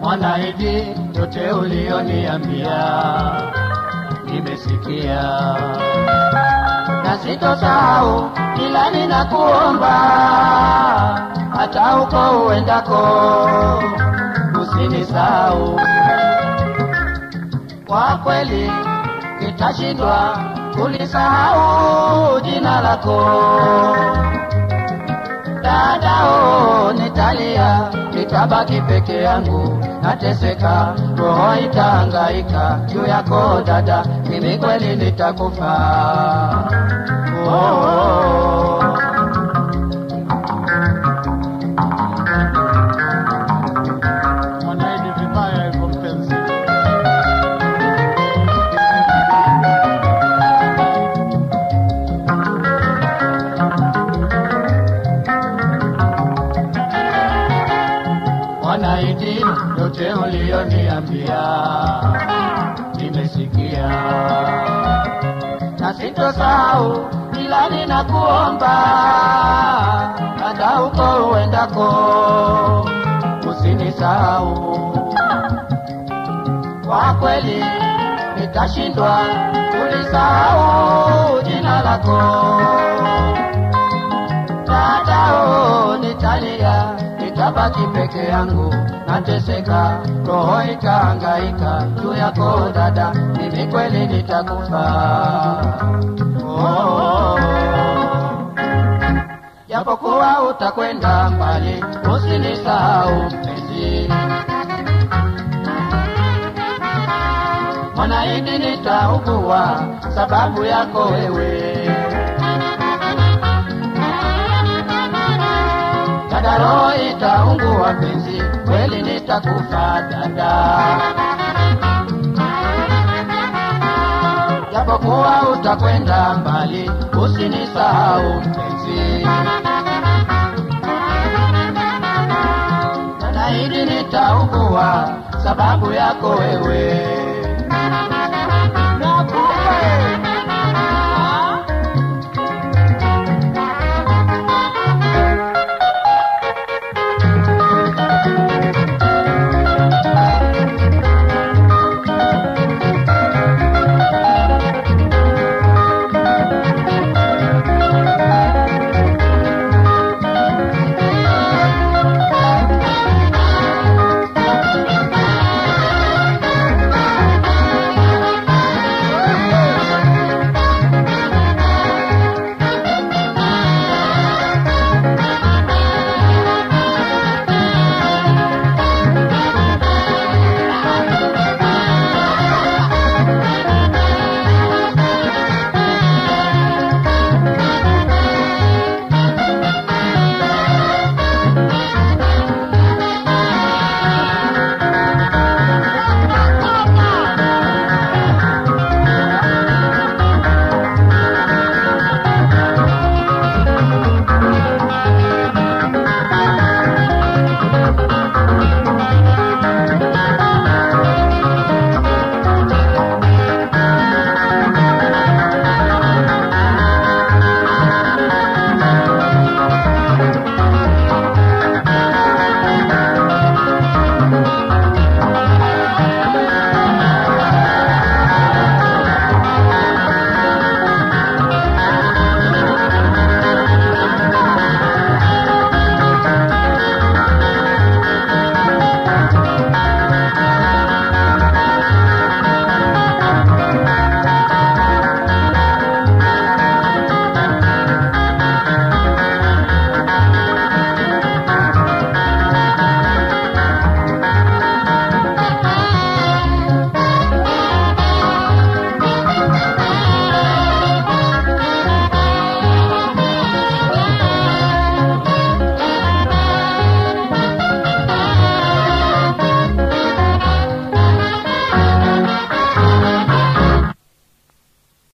Mwanaidi, yote ulioniambia nimesikia, na sitosahau ila ninakuomba, hata huko uendako usinisahau. Kwa kweli nitashindwa kulisahau jina lako dadao, nitalia, nitabaki peke yangu, nateseka, roho itahangaika juu yako dada, mimi kweli nitakufa. Oh, oh, oh. Mwanaidi, yote uliyoniambia nimesikia, na sitosahau, ila ninakuomba, hata huko uendako usinisahau. Kwa kweli nitashindwa kulisahau jina lako nitabaki peke yangu, nateseka, roho itahangaika juu yako dada, mimi kweli nitakufa. Oh. Japokuwa utakwenda mbali, usinisahau mpenzi. Mwanaidi nitaugua sababu yako wewe. Dada roho itaungua penzi, kweli nitakufa dada. Japokuwa utakwenda mbali, usinisahau mpenzi. Naahidi nitaungua sababu yako wewe.